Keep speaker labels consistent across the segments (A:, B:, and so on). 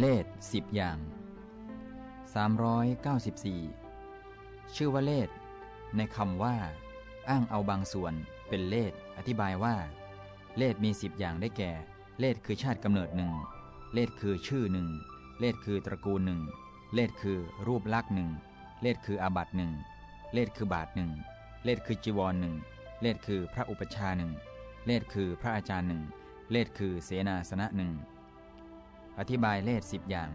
A: เลขสิบอย่าง 394 ชื่อว่าเลขในคำว่า อ้างเอาบางส่วนเป็นเลขอธิบายว่า เลขมีสิบอย่างได้แก่ เลขคือชาติกำเนิดหนึ่ง เลขคือชื่อหนึ่ง เลขคือตระกูลหนึ่ง เลขคือรูปลักษณ์หนึ่ง เลขคืออาบัตหนึ่ง เลขคือบาทหนึ่ง เลขคือจีวรหนึ่ง เลขคือพระอุปชาหนึ่ง เลขคือพระอาจารย์หนึ่ง เลขคือเสนาสนะหนึ่ง อธิบายเลขสิบอย่าง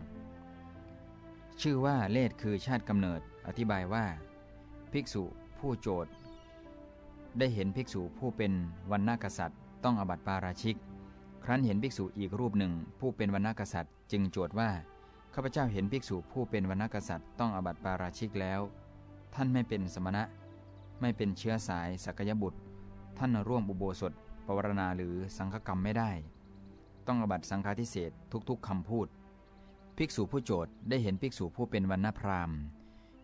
A: 395 ชื่อว่าเลขคือชาติกำเนิด อธิบายว่า ภิกษุผู้โจทย์ ได้เห็นภิกษุผู้เป็นวันนากษัตริย์ ต้องอบัติปาราชิก ครั้นเห็นภิกษุอีกรูปหนึ่ง ผู้เป็นวันนากษัตริย์ จึงโจทย์ว่าข้าพเจ้าเห็นภิกษุผู้เป็นวันนากษัตริย์ ต้องอบัติปาราชิกแล้ว ท่านไม่เป็นสมณะ ไม่เป็นเชื้อสายสักยบุตร ท่านร่วมอุโบสถ วารณาหรือสังฆกรรมไม่ได้ ต้องอบัตสังฆาทิเศษทุกๆคำพูด ภิกษุผู้โจทย์ได้เห็นภิกษุผู้เป็นวันณพราหมณ์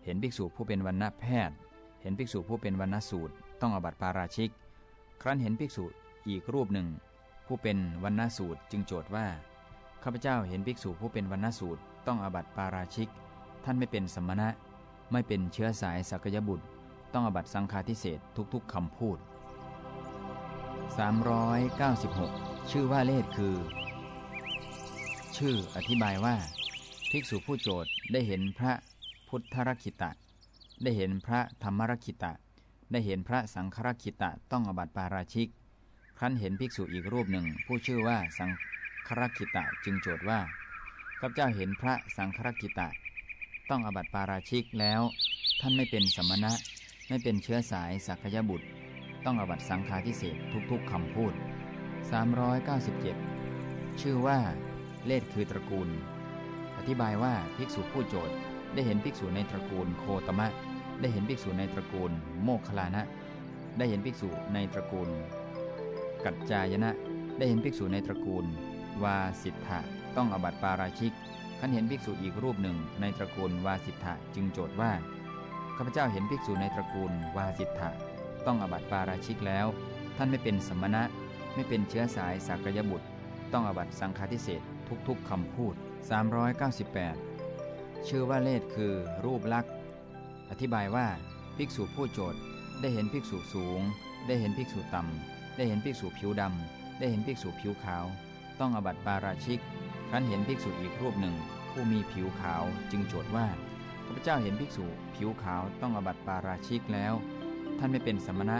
A: เห็นภิกษุผู้เป็นวันณแพทย์ เห็นภิกษุผู้เป็นวันณสูตร ต้องอบัตปาราชิก ครั้นเห็นภิกษุอีกรูปหนึ่ง ผู้เป็นวันณสูตรจึงโจทย์ว่าข้าพเจ้าเห็นภิกษุผู้เป็นวันณสูตร ต้องอบัตปาราชิก ท่านไม่เป็นสมณะ ไม่เป็นเชื้อสายสักยบุตร ต้องอบัตสังฆาทิเศษทุกๆคำพูด 396 ชื่อว่าเลขคือ ชื่ออธิบายว่า ภิกษุผู้โจทย์ได้เห็นพระพุทธรักขิตะ ได้เห็นพระธรรมรักขิตะ ได้เห็นพระสังฆรักขิตะต้องอบัติปาราชิก ครั้นเห็นภิกษุอีกรูปหนึ่ง ผู้ชื่อว่าสังฆรักขิตะจึงโจทย์ว่าข้าพเจ้าเห็นพระสังฆรักขิตะ ต้องอบัติปาราชิกแล้ว ท่านไม่เป็นสมณะไม่เป็นเชื้อสายสักยบุตร ต้องอบัตสังฆาทิเศษทุกๆคำพูด 397 ชื่อว่า เลขคือตระกูล อธิบายว่าภิกษุผู้โจทย์ได้เห็นภิกษุในตระกูลโคตมะ ได้เห็นภิกษุในตระกูล โมคลานะ ได้เห็นภิกษุในตระกูล กัจจายนะ ได้เห็นภิกษุในตระกูล วาสิทธะต้องอบัตปาราชิกขันเห็นภิกษุอีกรูปหนึ่งในตระกูลวาสิทธะจึงโจทย์ว่าข้าพเจ้าเห็นภิกษุในตระกูลวาสิทธะ ต้องอบัติปาราชิกแล้ว ท่านไม่เป็นสมณะ ไม่เป็นเชื้อสายสักยบุตร ต้องอบัติสังฆาทิเศษทุกๆคำพูด 398 ชื่อว่าเลขคือรูปลักษณ์อธิบายว่าภิกษุผู้โจทย์ได้เห็นภิกษุสูง ได้เห็นภิกษุต่ำได้เห็นภิกษุผิวดำได้เห็นภิกษุผิวขาว ต้องอบัติปาราชิกครั้นเห็นภิกษุอีกรูปหนึ่ง ผู้มีผิวขาวจึงโจทย์ว่าข้าพเจ้าเห็นภิกษุผิวขาวต้องอบัติปาราชิกแล้ว ท่านไม่เป็นสมณะ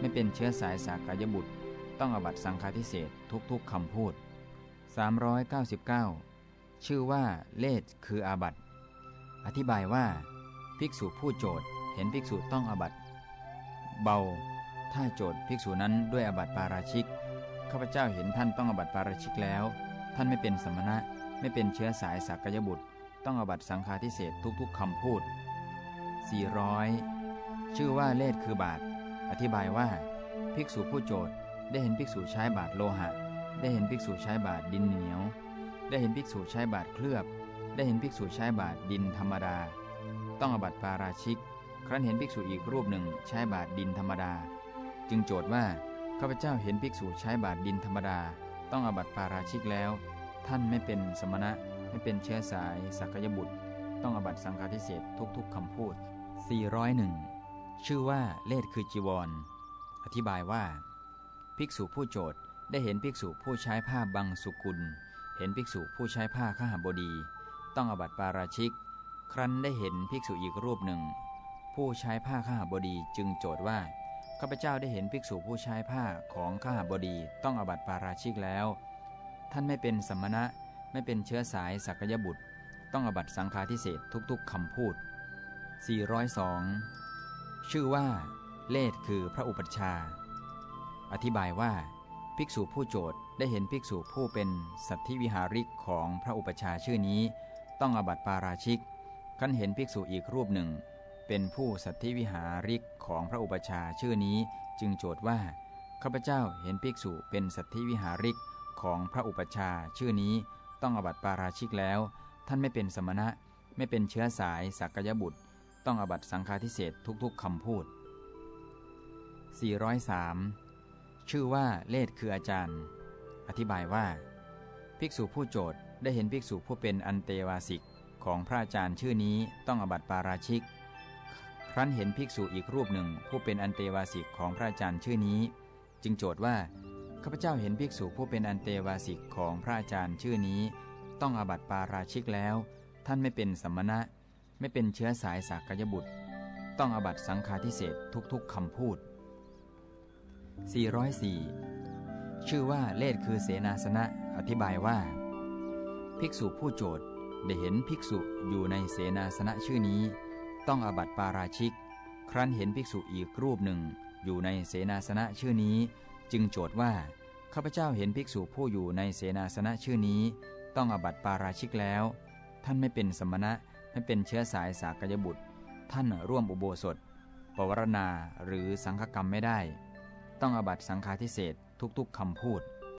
A: ไม่เป็นเชื้อสายสากายบุตร ต้องอบัตสังฆาทิเศษทุกๆคำพูด 399 ชื่อว่าเลขคืออาบัตอธิบายว่า ภิกษุผู้โจทย์เห็นภิกษุต้องอบัตเบา ถ้าโจทย์ภิกษุนั้นด้วยอบัตปาราชิกข้าพเจ้าเห็นท่านต้องอบัตปาราชิกแล้ว ท่านไม่เป็นสมณะไม่เป็นเชื้อสายสากยบุตร ต้องอบัตสังฆาทิเศษทุกๆคำพูด 400 ชื่อว่าเลขคือบาท อธิบายว่า ภิกษุผู้โจทย์ได้เห็นภิกษุใช้บาทโลหะ ได้เห็นภิกษุใช้บาทดินเหนียว ได้เห็นภิกษุใช้บาทเคลือบ ได้เห็นภิกษุใช้บาทดินธรรมดา ต้องอบัติปาราชิก ครั้นเห็นภิกษุอีกรูปหนึ่งใช้บาทดินธรรมดา จึงโจทย์ว่าข้าพเจ้าเห็นภิกษุใช้บาทดินธรรมดา ต้องอบัติปาราชิกแล้ว ท่านไม่เป็นสมณะไม่เป็นเชื้อสายสักยบุตร ต้องอบัติสังฆาทิเศษทุกๆคำพูด 401 ชื่อว่าเลขคือจีวรอธิบายว่า ภิกษุผู้โจทย์ได้เห็นภิกษุผู้ใช้ผ้าบังสุกุล เห็นภิกษุผู้ใช้ผ้าข้าหบดี ต้องอบัติปาราชิก ครั้นได้เห็นภิกษุอีกรูปหนึ่ง ผู้ใช้ผ้าข้าหบดีจึงโจทย์ว่าข้าพเจ้าได้เห็นภิกษุผู้ใช้ผ้าของข้าหบดีต้องอบัติปาราชิกแล้ว ท่านไม่เป็นสมณะไม่เป็นเชื้อสายสักยบุตร ต้องอบัติสังฆาทิเศษทุกๆคำพูด 402 ชื่อว่าเลขคือพระอุปัชฌาย์อธิบายว่า ภิกษุผู้โจทย์ได้เห็นภิกษุผู้เป็นสัตธิวิหาริกของพระอุปัชฌาย์ชื่อนี้ ต้องอบัติปาราชิกขั้นเห็นภิกษุอีกรูปหนึ่ง เป็นผู้สัตธิวิหาริกของพระอุปัชฌาย์ชื่อนี้จึงโจทย์ว่าข้าพเจ้าเห็นภิกษุเป็นสัตธิวิหาริกของพระอุปัชฌาย์ชื่อนี้ต้องอบัติปาราชิกแล้ว ท่านไม่เป็นสมณะไม่เป็นเชื้อสายสักยบุตร ต้องอบัตสังฆาทิเศษทุกๆคำพูด 403 ชื่อว่าเลขคืออาจารย์ อธิบายว่า ภิกษุผู้โจทย์ได้เห็นภิกษุผู้เป็นอันเตวาสิกของพระอาจารย์ชื่อนี้ต้องอบัตปาราชิก ครั้นเห็นภิกษุอีกรูปหนึ่งผู้เป็นอันเตวาสิกของพระอาจารย์ชื่อนี้ จึงโจทย์ว่าข้าพเจ้าเห็นภิกษุผู้เป็นอันเตวาสิกของพระอาจารย์ชื่อนี้ ต้องอบัตปาราชิกแล้ว ท่านไม่เป็นสัมมณะ ไม่เป็นเชื้อสายสากยบุตร ต้องอบัตสังฆาทิเศษทุกๆคำพูด 404 ชื่อว่าเลศคือเสนาสนะ อธิบายว่า ภิกษุผู้โจทย์ได้เห็นภิกษุอยู่ในเสนาสนะชื่อนี้ ต้องอบัตปาราชิก ครั้นเห็นภิกษุอีกรูปหนึ่ง อยู่ในเสนาสนะชื่อนี้ จึงโจทย์ว่าข้าพเจ้าเห็นภิกษุผู้อยู่ในเสนาสนะชื่อนี้ ต้องอบัตปาราชิกแล้ว ท่านไม่เป็นสมณะ ให้เป็นเชื้อสายสากยบุตร ท่านร่วมอุโบสถ ปวารณาหรือสังฆกรรมไม่ได้ ต้องอบัตสังฆาทิเศษทุกๆคำพูด